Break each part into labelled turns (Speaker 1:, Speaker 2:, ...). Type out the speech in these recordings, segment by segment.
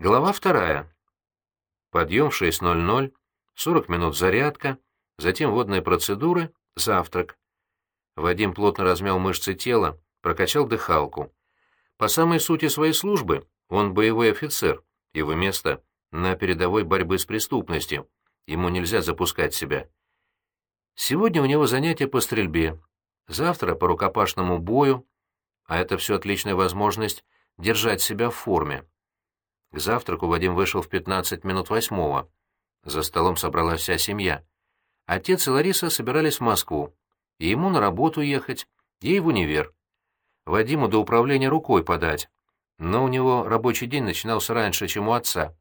Speaker 1: Глава вторая. Подъем в 6.00, 40 минут зарядка, затем водные процедуры, завтрак. Вадим плотно размял мышцы тела, прокачал дыхалку. По самой сути своей службы он боевой офицер, его место на передовой борьбы с преступностью, ему нельзя запускать себя. Сегодня у него занятия по стрельбе, завтра по рукопашному бою, а это все отличная возможность держать себя в форме. К завтраку Вадим вышел в 15 минут восьмого. За столом собралась вся семья. Отец и Лариса собирались в Москву. Ему на работу ехать, ей в универ. Вадиму до управления рукой подать. Но у него рабочий день начинался раньше, чем у отца.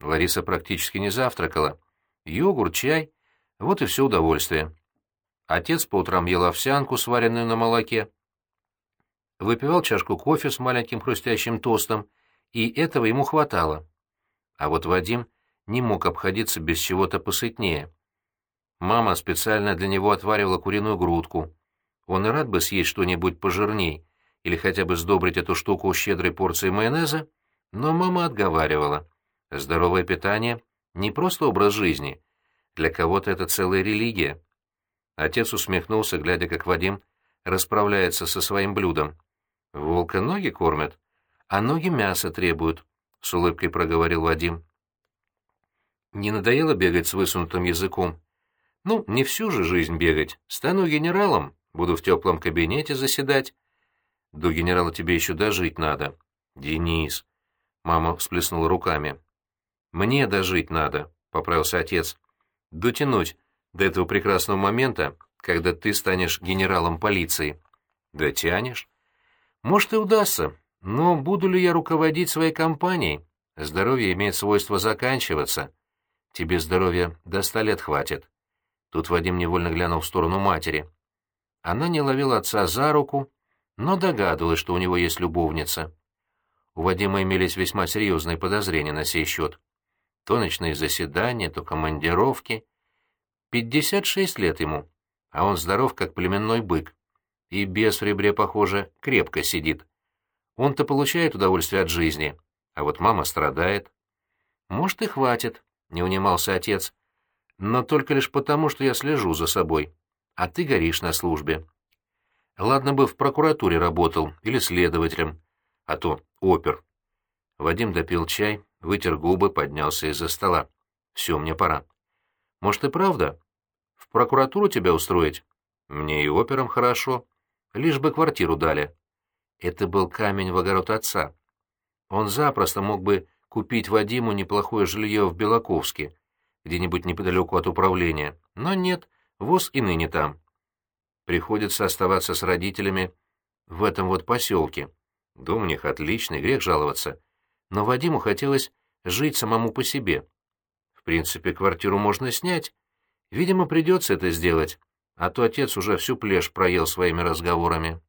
Speaker 1: Лариса практически не завтракала. Йогурт, чай — вот и все удовольствие. Отец по утрам ел овсянку, сваренную на молоке. Выпивал чашку кофе с маленьким хрустящим тостом и этого ему хватало. А вот Вадим не мог обходиться без чего-то посытнее. Мама специально для него отваривала куриную грудку. Он и рад бы съесть что-нибудь пожирней или хотя бы сдобрить эту штуку щедрой порцией майонеза, но мама отговаривала. Здоровое питание — не просто образ жизни. Для кого-то это целая религия. Отец усмехнулся, глядя, как Вадим расправляется со своим блюдом. «Волка ноги кормят?» А ноги мяса требуют», — с улыбкой проговорил Вадим. «Не надоело бегать с высунутым языком?» «Ну, не всю же жизнь бегать. Стану генералом, буду в теплом кабинете заседать». «До генерала тебе еще дожить надо». «Денис», — мама всплеснула руками. «Мне дожить надо», — поправился отец. «Дотянуть до этого прекрасного момента, когда ты станешь генералом полиции». «Дотянешь?» «Может, и удастся, но буду ли я руководить своей компанией? Здоровье имеет свойство заканчиваться. Тебе здоровья до ста лет хватит. Тут Вадим невольно глянул в сторону матери. Она не ловила отца за руку, но догадывалась, что у него есть любовница. У Вадима имелись весьма серьезные подозрения на сей счет. То ночные заседания, то командировки. Пятьдесят шесть лет ему, а он здоров, как племенной бык. И без в ребре, похоже, крепко сидит. Он-то получает удовольствие от жизни, а вот мама страдает. Может, и хватит, — не унимался отец. Но только лишь потому, что я слежу за собой, а ты горишь на службе. Ладно бы в прокуратуре работал или следователем, а то опер. Вадим допил чай, вытер губы, поднялся из-за стола. Все, мне пора. Может, и правда? В прокуратуру тебя устроить? Мне и опером хорошо. Лишь бы квартиру дали. Это был камень в огород отца. Он запросто мог бы купить Вадиму неплохое жилье в Белаковске, где-нибудь неподалеку от управления, но нет, ВОЗ и ныне там. Приходится оставаться с родителями в этом вот поселке. Дом у них отличный, грех жаловаться. Но Вадиму хотелось жить самому по себе. В принципе, квартиру можно снять. Видимо, придется это сделать, а то отец уже всю плешь проел своими разговорами.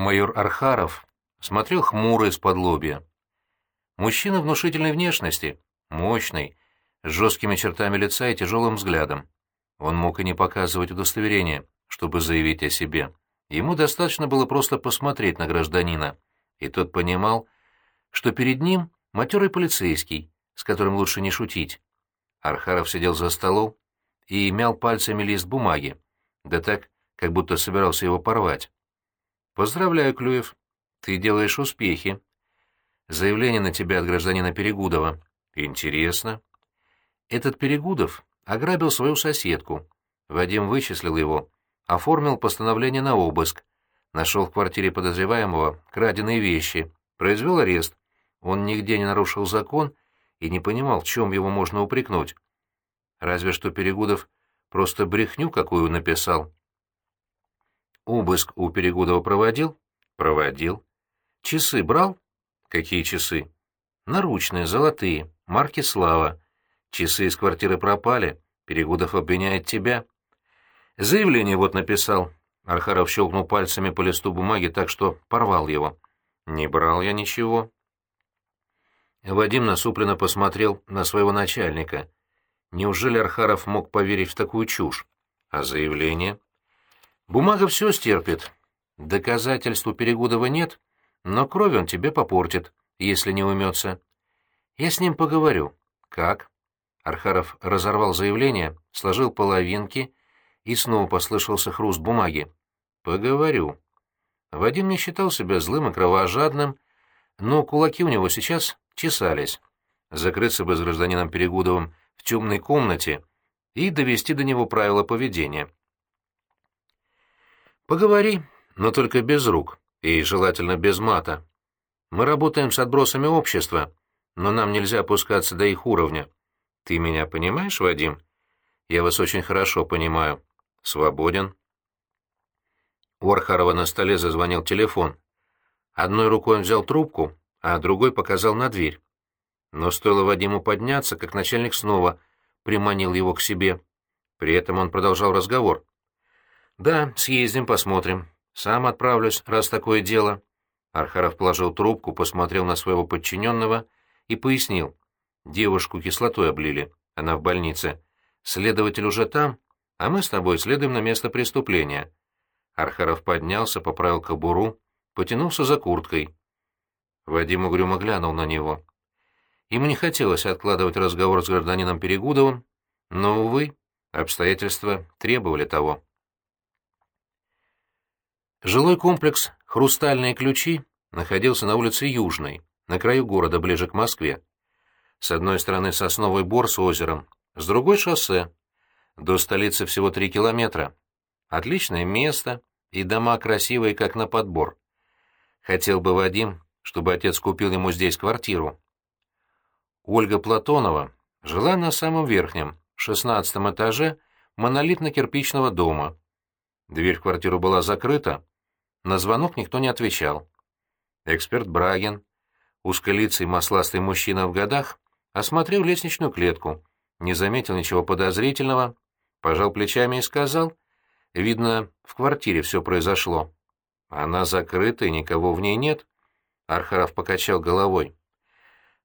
Speaker 1: Майор Архаров смотрел хмуро из-под лобья. Мужчина внушительной внешности, мощный, с жесткими чертами лица и тяжелым взглядом. Он мог и не показывать удостоверение, чтобы заявить о себе. Ему достаточно было просто посмотреть на гражданина, и тот понимал, что перед ним матерый полицейский, с которым лучше не шутить. Архаров сидел за столом и мял пальцами лист бумаги, да так, как будто собирался его порвать. Поздравляю, Клюев. Ты делаешь успехи. Заявление на тебя от гражданина Перегудова. Интересно. Этот Перегудов ограбил свою соседку. Вадим вычислил его, оформил постановление на обыск, нашел в квартире подозреваемого краденые вещи, произвел арест. Он нигде не нарушил закон и не понимал, в чем его можно упрекнуть. Разве что Перегудов просто брехню какую написал. Обыск у Перегудова проводил? Проводил. Часы брал? Какие часы? Наручные, золотые, марки «Слава». Часы из квартиры пропали. Перегудов обвиняет тебя. Заявление вот написал. Архаров щелкнул пальцами по листу бумаги так, что порвал его. Не брал я ничего. Вадим насупленно посмотрел на своего начальника. Неужели Архаров мог поверить в такую чушь? А заявление? Бумага все стерпит. Доказательств у Перегудова нет, но кровь он тебе попортит, если не умется. Я с ним поговорю. Как? Архаров разорвал заявление, сложил половинки, и снова послышался хруст бумаги. Поговорю. Вадим не считал себя злым и кровожадным, но кулаки у него сейчас чесались. Закрыться бы с гражданином Перегудовым в темной комнате и довести до него правила поведения. Поговори, но только без рук, и желательно без мата. Мы работаем с отбросами общества, но нам нельзя опускаться до их уровня. Ты меня понимаешь, Вадим? Я вас очень хорошо понимаю. Свободен. У Архарова на столе зазвонил телефон. Одной рукой он взял трубку, а другой показал на дверь. Но стоило Вадиму подняться, как начальник снова приманил его к себе. При этом он продолжал разговор. «Да, съездим, посмотрим. Сам отправлюсь, раз такое дело». Архаров положил трубку, посмотрел на своего подчиненного и пояснил. Девушку кислотой облили, она в больнице. Следователь уже там, а мы с тобой следуем на место преступления. Архаров поднялся, поправил кобуру, потянулся за курткой. Вадим угрюмо глянул на него. Ему не хотелось откладывать разговор с гражданином Перегудовым, но, увы, обстоятельства требовали того. Жилой комплекс «Хрустальные ключи» находился на улице Южной, на краю города, ближе к Москве. С одной стороны сосновый бор с озером, с другой — шоссе. До столицы всего три километра. Отличное место, и дома красивые, как на подбор. Хотел бы Вадим, чтобы отец купил ему здесь квартиру. Ольга Платонова жила на самом верхнем, шестнадцатом этаже монолитно-кирпичного дома. Дверь в квартиру была закрыта, на звонок никто не отвечал. Эксперт Брагин, узколицый масластый мужчина в годах, осмотрел лестничную клетку, не заметил ничего подозрительного, пожал плечами и сказал, видно, в квартире все произошло. Она закрыта, и никого в ней нет. Архаров покачал головой.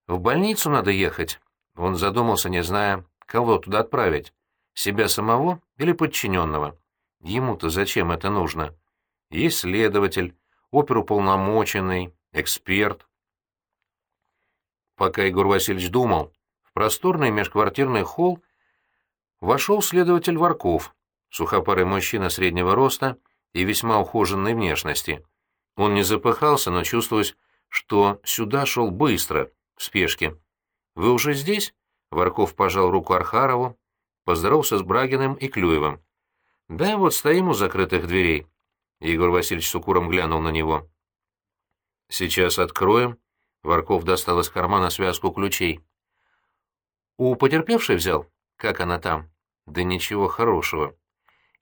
Speaker 1: В больницу надо ехать. Он задумался, не зная, кого туда отправить. Себя самого или подчиненного. Ему-то зачем это нужно? Есть следователь, оперуполномоченный, эксперт. Пока Егор Васильевич думал, в просторный межквартирный холл вошел следователь Варков, сухопарый мужчина среднего роста и весьма ухоженной внешности. Он не запыхался, но чувствовалось, что сюда шел быстро, в спешке. «Вы уже здесь?» — Варков пожал руку Архарову, поздоровался с Брагиным и Клюевым. «Да, вот стоим у закрытых дверей». Егор Васильевич с укуром глянул на него. «Сейчас откроем». Варков достал из кармана связку ключей. «У потерпевшей взял? Как она там?» «Да ничего хорошего.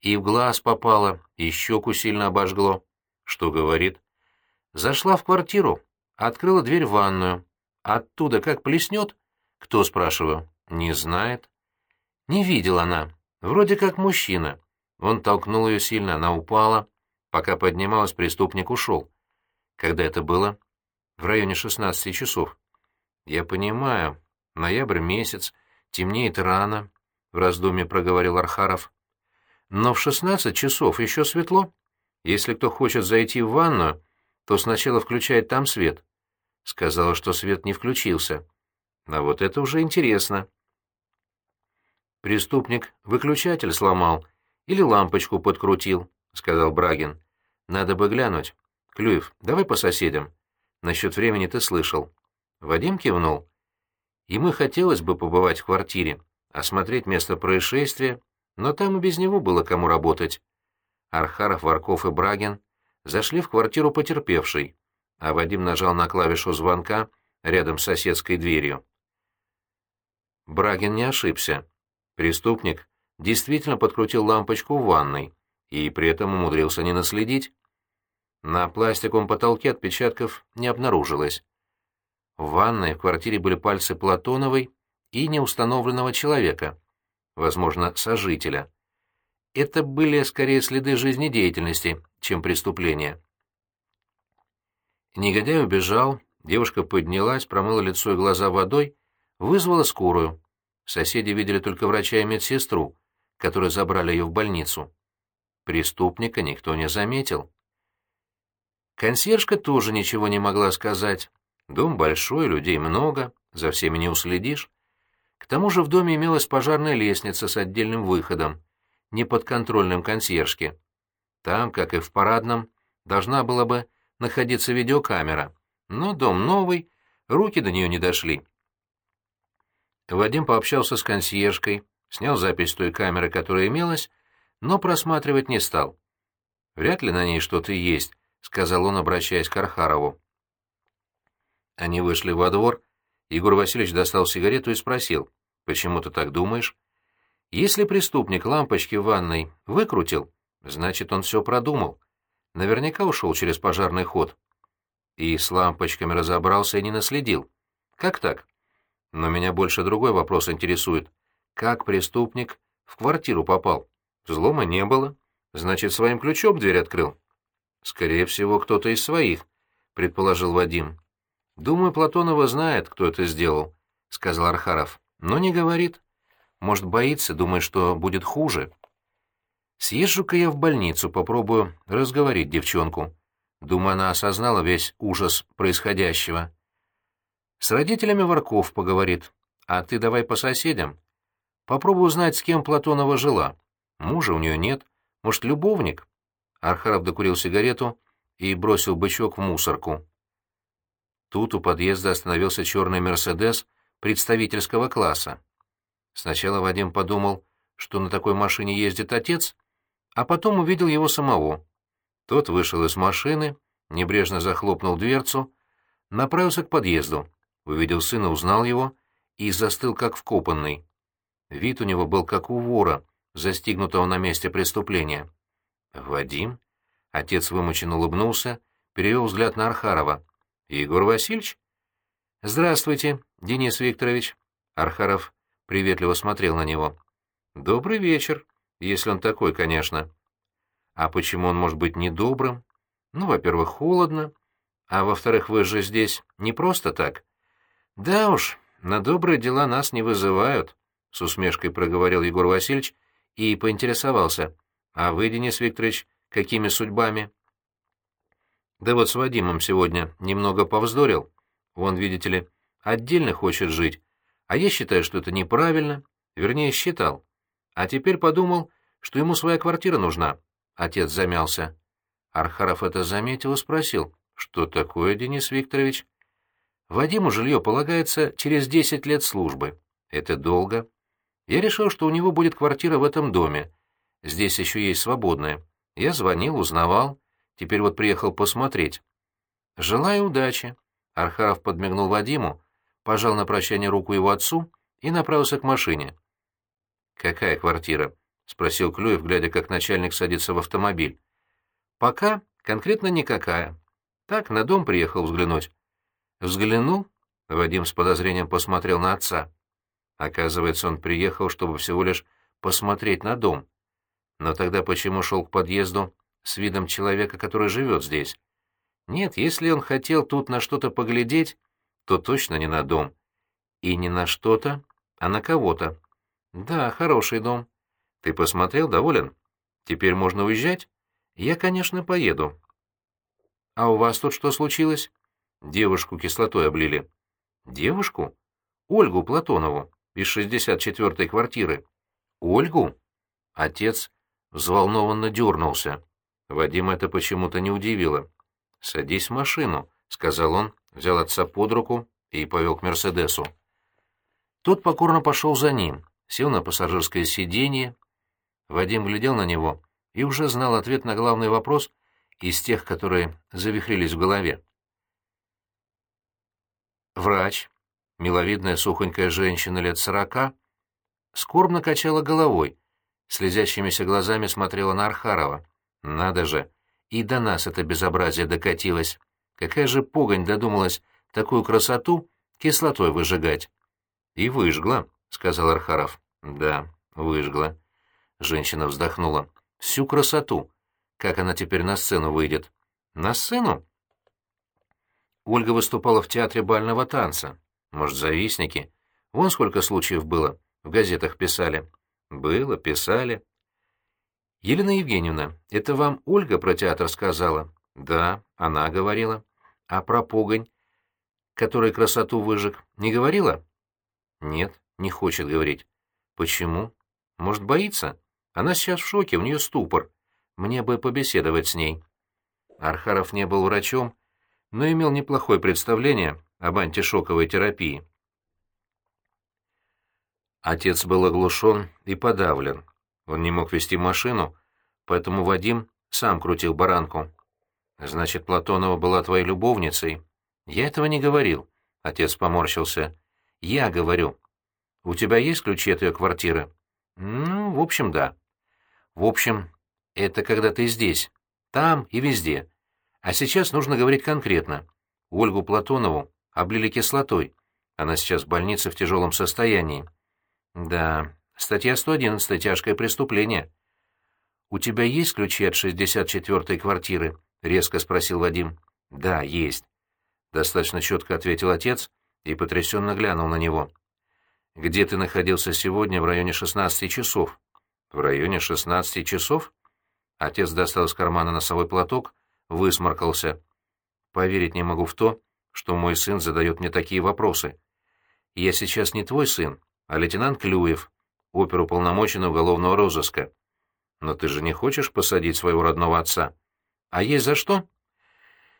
Speaker 1: И в глаз попало, и щеку сильно обожгло». «Что говорит?» «Зашла в квартиру, открыла дверь в ванную. Оттуда как плеснет?» «Кто, спрашиваю?» «Не знает». «Не видела она. Вроде как мужчина. Он толкнул ее сильно, она упала. Пока поднималась, преступник ушел. Когда это было?» в районе 16 часов. Я понимаю, ноябрь месяц, темнеет рано, в раздумье проговорил Архаров. Но в 16 часов еще светло. Если кто хочет зайти в ванную, то сначала включает там свет. Сказала, что свет не включился. А вот это уже интересно. Преступник выключатель сломал или лампочку подкрутил, сказал Брагин. Надо бы глянуть. Клюев, давай по соседям. Насчет времени ты слышал. Вадим кивнул. Ему хотелось бы побывать в квартире, осмотреть место происшествия, но там и без него было кому работать. Архаров, Варков и Брагин зашли в квартиру потерпевшей, а Вадим нажал на клавишу звонка рядом с соседской дверью. Брагин не ошибся. Преступник действительно подкрутил лампочку в ванной и при этом умудрился не наследить. На пластиковом потолке отпечатков не обнаружилось. В ванной в квартире были пальцы Платоновой и неустановленного человека, возможно, сожителя. Это были скорее следы жизнедеятельности, чем преступления. Негодяй убежал, девушка поднялась, промыла лицо и глаза водой, вызвала скорую. Соседи видели только врача и медсестру, которые забрали ее в больницу. Преступника никто не заметил. Консьержка тоже ничего не могла сказать. Дом большой, людей много, за всеми не уследишь. К тому же в доме имелась пожарная лестница с отдельным выходом, неподконтрольным консьержке. Там, как и в парадном, должна была бы находиться видеокамера, но дом новый, руки до нее не дошли. Вадим пообщался с консьержкой, снял запись той камеры, которая имелась, но просматривать не стал. «Вряд ли на ней что-то есть», — сказал он, обращаясь к Архарову. Они вышли во двор. Егор Васильевич достал сигарету и спросил, «Почему ты так думаешь?» «Если преступник лампочки в ванной выкрутил, значит, он все продумал. Наверняка ушел через пожарный ход. И с лампочками разобрался и не наследил. Как так? Но меня больше другой вопрос интересует. Как преступник в квартиру попал? Взлома не было. Значит, своим ключом дверь открыл. Скорее всего, кто-то из своих, предположил Вадим. Думаю, Платонова знает, кто это сделал, сказал Архаров. Но не говорит. Может, боится, думает, что будет хуже. Съезжу-ка я в больницу, попробую разговорить девчонку. Думаю, она осознала весь ужас происходящего. С родителями Варков поговорит. А ты давай по соседям. Попробуй узнать, с кем Платонова жила. Мужа у нее нет. Может, любовник?» Архаров докурил сигарету и бросил бычок в мусорку. Тут у подъезда остановился черный «Мерседес» представительского класса. Сначала Вадим подумал, что на такой машине ездит отец, а потом увидел его самого. Тот вышел из машины, небрежно захлопнул дверцу, направился к подъезду увидел сына, узнал его и застыл как вкопанный. Вид у него был как у вора, застигнутого на месте преступления. «Вадим?» Отец вымученно улыбнулся, перевел взгляд на Архарова. «Егор Васильевич?» «Здравствуйте, Денис Викторович». Архаров приветливо смотрел на него. «Добрый вечер, если он такой, конечно». «А почему он может быть недобрым?» «Ну, во-первых, холодно, а во-вторых, вы же здесь не просто так. «Да уж, на добрые дела нас не вызывают», — с усмешкой проговорил Егор Васильевич и поинтересовался. «А вы, Денис Викторович, какими судьбами?» «Да вот с Вадимом сегодня немного повздорил. Он, видите ли, отдельно хочет жить, а я считаю, что это неправильно, вернее, считал. А теперь подумал, что ему своя квартира нужна». Отец замялся. Архаров это заметил и спросил, «Что такое, Денис Викторович?» Вадиму жилье полагается через 10 лет службы. Это долго. Я решил, что у него будет квартира в этом доме. Здесь еще есть свободная. Я звонил, узнавал. Теперь вот приехал посмотреть. Желаю удачи. Архаров подмигнул Вадиму, пожал на прощание руку его отцу и направился к машине. «Какая квартира?» — спросил Клюев, глядя, как начальник садится в автомобиль. «Пока конкретно никакая. Так, на дом приехал взглянуть. Взглянул, Вадим с подозрением посмотрел на отца. Оказывается, он приехал, чтобы всего лишь посмотреть на дом. Но тогда почему шел к подъезду с видом человека, который живет здесь? Нет, если он хотел тут на что-то поглядеть, то точно не на дом. И не на что-то, а на кого-то. Да, хороший дом. Ты посмотрел, доволен? Теперь можно уезжать? Я, конечно, поеду. А у вас тут что случилось? Девушку кислотой облили. Девушку? Ольгу Платонову из 64-й квартиры. Ольгу? Отец взволнованно дернулся. Вадим это почему-то не удивило. «Садись в машину», — сказал он, взял отца под руку и повел к «Мерседесу». Тот покорно пошел за ним, сел на пассажирское сиденье. Вадим глядел на него и уже знал ответ на главный вопрос из тех, которые завихрились в голове. Врач, миловидная сухонькая женщина лет сорока, скорбно качала головой, слезящимися глазами смотрела на Архарова. Надо же, и до нас это безобразие докатилось. Какая же погонь додумалась такую красоту кислотой выжигать? И выжгла, — сказал Архаров. Да, выжгла. Женщина вздохнула. Всю красоту. Как она теперь на сцену выйдет? На сцену? Ольга выступала в театре бального танца. Может, завистники? Вон сколько случаев было. В газетах писали. Было, писали. Елена Евгеньевна, это вам Ольга про театр сказала? Да, она говорила. А про погонь? который красоту выжег, не говорила? Нет, не хочет говорить. Почему? Может, боится? Она сейчас в шоке, у нее ступор. Мне бы побеседовать с ней. Архаров не был врачом, но имел неплохое представление об антишоковой терапии. Отец был оглушен и подавлен. Он не мог вести машину, поэтому Вадим сам крутил баранку. «Значит, Платонова была твоей любовницей?» «Я этого не говорил», — отец поморщился. «Я говорю. У тебя есть ключи от ее квартиры?» «Ну, в общем, да». «В общем, это когда ты здесь, там и везде. А сейчас нужно говорить конкретно. Ольгу Платонову облили кислотой. Она сейчас в больнице в тяжелом состоянии. Да, статья 111 «Тяжкое преступление». «У тебя есть ключи от 64-й квартиры?» — резко спросил Вадим. «Да, есть». Достаточно четко ответил отец и потрясенно глянул на него. «Где ты находился сегодня в районе 16 часов?» «В районе 16 часов?» Отец достал из кармана носовой платок, высморкался. «Поверить не могу в то, что мой сын задает мне такие вопросы. Я сейчас не твой сын, а лейтенант Клюев, оперуполномоченный уголовного розыска. Но ты же не хочешь посадить своего родного отца? А есть за что?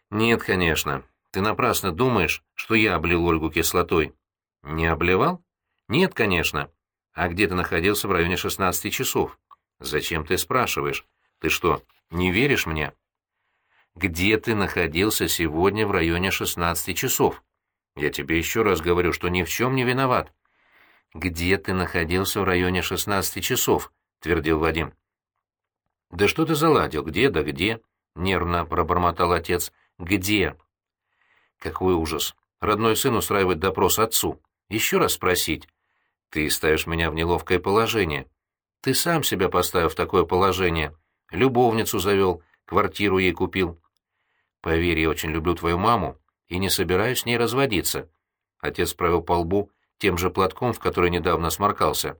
Speaker 1: Нет, конечно. Ты напрасно думаешь, что я облил Ольгу кислотой. Не обливал? Нет, конечно. А где ты находился в районе 16 часов? Зачем ты спрашиваешь? Ты что, не веришь мне? Где ты находился сегодня в районе 16 часов? Я тебе еще раз говорю, что ни в чем не виноват. Где ты находился в районе 16 часов? твердил Вадим. Да что ты заладил? Где да где? нервно пробормотал отец. Где? Какой ужас. Родной сын устраивает допрос отцу. Еще раз спросить. Ты ставишь меня в неловкое положение. Ты сам себя поставил в такое положение. Любовницу завел, квартиру ей купил. Поверь, я очень люблю твою маму и не собираюсь с ней разводиться. Отец провел по лбу тем же платком, в который недавно сморкался.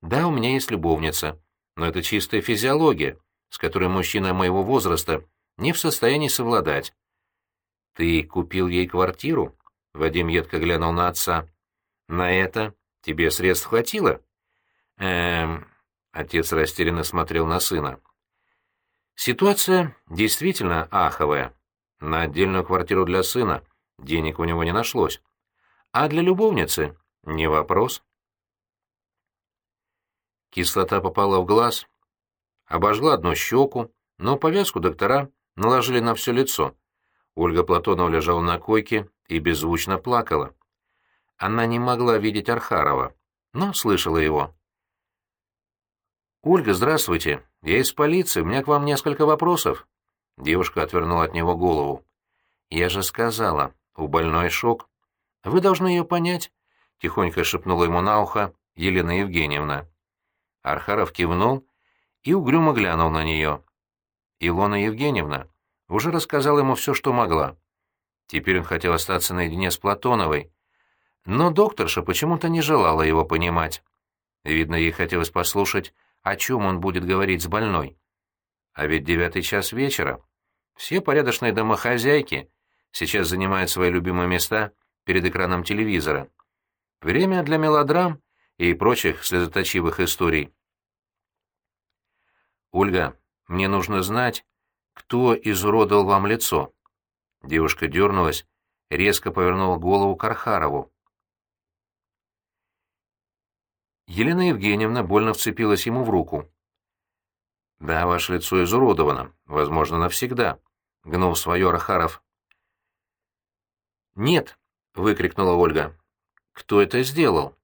Speaker 1: Да, у меня есть любовница, но это чистая физиология, с которой мужчина моего возраста не в состоянии совладать. Ты купил ей квартиру? Вадим едко глянул на отца. На это тебе средств хватило? Эм... Отец растерянно смотрел на сына. Ситуация действительно аховая. На отдельную квартиру для сына денег у него не нашлось. А для любовницы — не вопрос. Кислота попала в глаз, обожгла одну щеку, но повязку доктора наложили на все лицо. Ольга Платонова лежала на койке и беззвучно плакала. Она не могла видеть Архарова, но слышала его. «Ольга, здравствуйте. Я из полиции, у меня к вам несколько вопросов». Девушка отвернула от него голову. «Я же сказала, у больной шок. Вы должны ее понять», — тихонько шепнула ему на ухо Елена Евгеньевна. Архаров кивнул и угрюмо глянул на нее. Илона Евгеньевна уже рассказала ему все, что могла. Теперь он хотел остаться наедине с Платоновой, но докторша почему-то не желала его понимать. Видно, ей хотелось послушать о чем он будет говорить с больной. А ведь девятый час вечера. Все порядочные домохозяйки сейчас занимают свои любимые места перед экраном телевизора. Время для мелодрам и прочих слезоточивых историй. «Ольга, мне нужно знать, кто изуродовал вам лицо». Девушка дернулась, резко повернула голову к Архарову. Елена Евгеньевна больно вцепилась ему в руку. «Да, ваше лицо изуродовано, возможно, навсегда», — гнул свое Архаров. «Нет», — выкрикнула Ольга. «Кто это сделал?»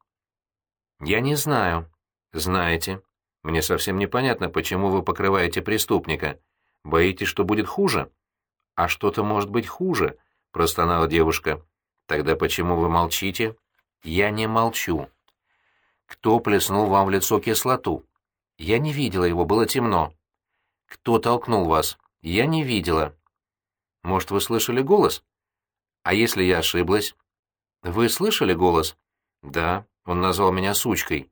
Speaker 1: «Я не знаю». «Знаете. Мне совсем непонятно, почему вы покрываете преступника. Боитесь, что будет хуже?» «А что-то может быть хуже», — простонала девушка. «Тогда почему вы молчите?» «Я не молчу», кто плеснул вам в лицо кислоту? Я не видела его, было темно. Кто толкнул вас? Я не видела. Может, вы слышали голос? А если я ошиблась? Вы слышали голос? Да, он назвал меня сучкой.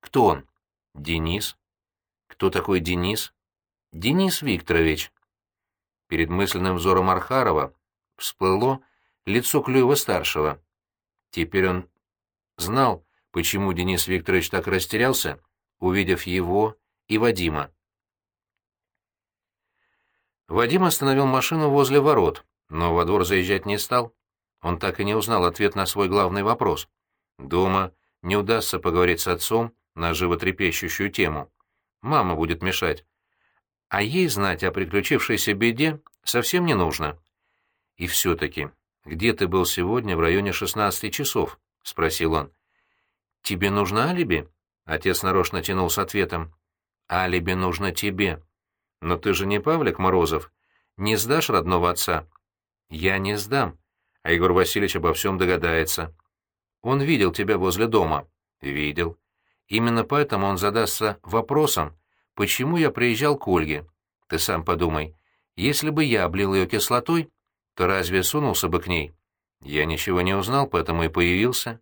Speaker 1: Кто он? Денис. Кто такой Денис? Денис Викторович. Перед мысленным взором Архарова всплыло лицо Клюева-старшего. Теперь он знал, почему Денис Викторович так растерялся, увидев его и Вадима. Вадим остановил машину возле ворот, но во двор заезжать не стал. Он так и не узнал ответ на свой главный вопрос. Дома не удастся поговорить с отцом на животрепещущую тему. Мама будет мешать. А ей знать о приключившейся беде совсем не нужно. И все-таки, где ты был сегодня в районе шестнадцати часов? — спросил он. — Тебе нужно алиби? — отец нарочно тянул с ответом. — Алиби нужно тебе. Но ты же не Павлик Морозов. Не сдашь родного отца? — Я не сдам. А Егор Васильевич обо всем догадается. Он видел тебя возле дома. Видел. Именно поэтому он задастся вопросом, почему я приезжал к Ольге. Ты сам подумай. Если бы я облил ее кислотой, то разве сунулся бы к ней? Я ничего не узнал, поэтому и появился.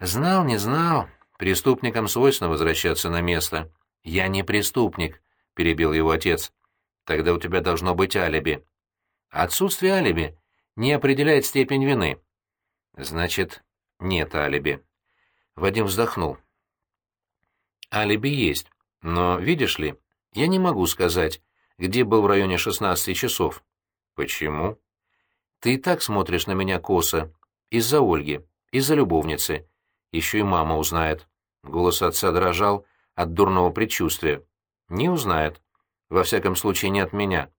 Speaker 1: Знал, не знал. Преступникам свойственно возвращаться на место. Я не преступник, перебил его отец. Тогда у тебя должно быть алиби. Отсутствие алиби не определяет степень вины. Значит, нет алиби. Вадим вздохнул. Алиби есть, но, видишь ли, я не могу сказать, где был в районе 16 часов. Почему? Ты и так смотришь на меня косо. Из-за Ольги, из-за любовницы. Еще и мама узнает. Голос отца дрожал от дурного предчувствия. Не узнает. Во всяком случае, не от меня.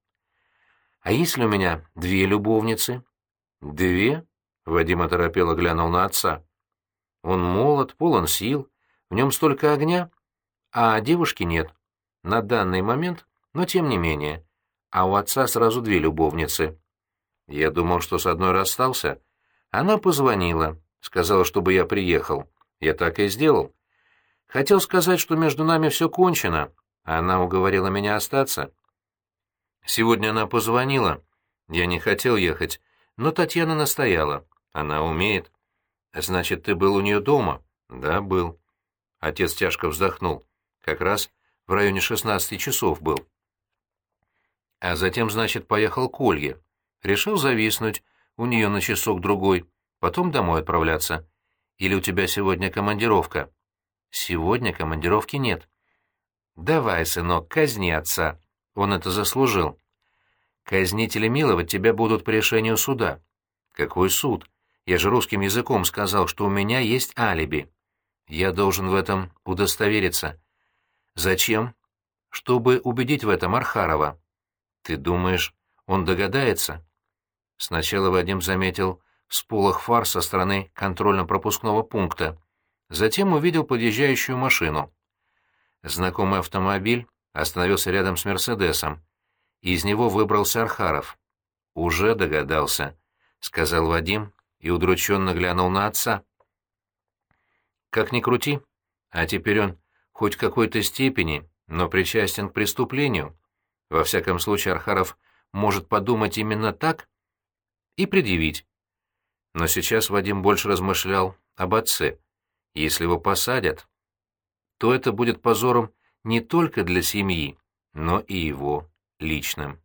Speaker 1: А если у меня две любовницы? Две? Вадим оторопело глянул на отца. Он молод, полон сил, в нем столько огня, а девушки нет. На данный момент, но тем не менее. А у отца сразу две любовницы. Я думал, что с одной расстался. Она позвонила, сказала, чтобы я приехал. Я так и сделал. Хотел сказать, что между нами все кончено, а она уговорила меня остаться. Сегодня она позвонила. Я не хотел ехать, но Татьяна настояла. Она умеет. Значит, ты был у нее дома? Да, был. Отец тяжко вздохнул. Как раз в районе шестнадцати часов был. А затем, значит, поехал к Ольге. Решил зависнуть у нее на часок-другой, потом домой отправляться. Или у тебя сегодня командировка? Сегодня командировки нет. Давай, сынок, казни отца. Он это заслужил. Казнить или миловать тебя будут по решению суда. Какой суд? Я же русским языком сказал, что у меня есть алиби. Я должен в этом удостовериться. Зачем? Чтобы убедить в этом Архарова. Ты думаешь, он догадается? Сначала Вадим заметил всполох фар со стороны контрольно-пропускного пункта. Затем увидел подъезжающую машину. Знакомый автомобиль остановился рядом с «Мерседесом». Из него выбрался Архаров. «Уже догадался», — сказал Вадим и удрученно глянул на отца. «Как ни крути, а теперь он хоть какой-то степени, но причастен к преступлению. Во всяком случае, Архаров может подумать именно так и предъявить. Но сейчас Вадим больше размышлял об отце. Если его посадят, то это будет позором не только для семьи, но и его личным.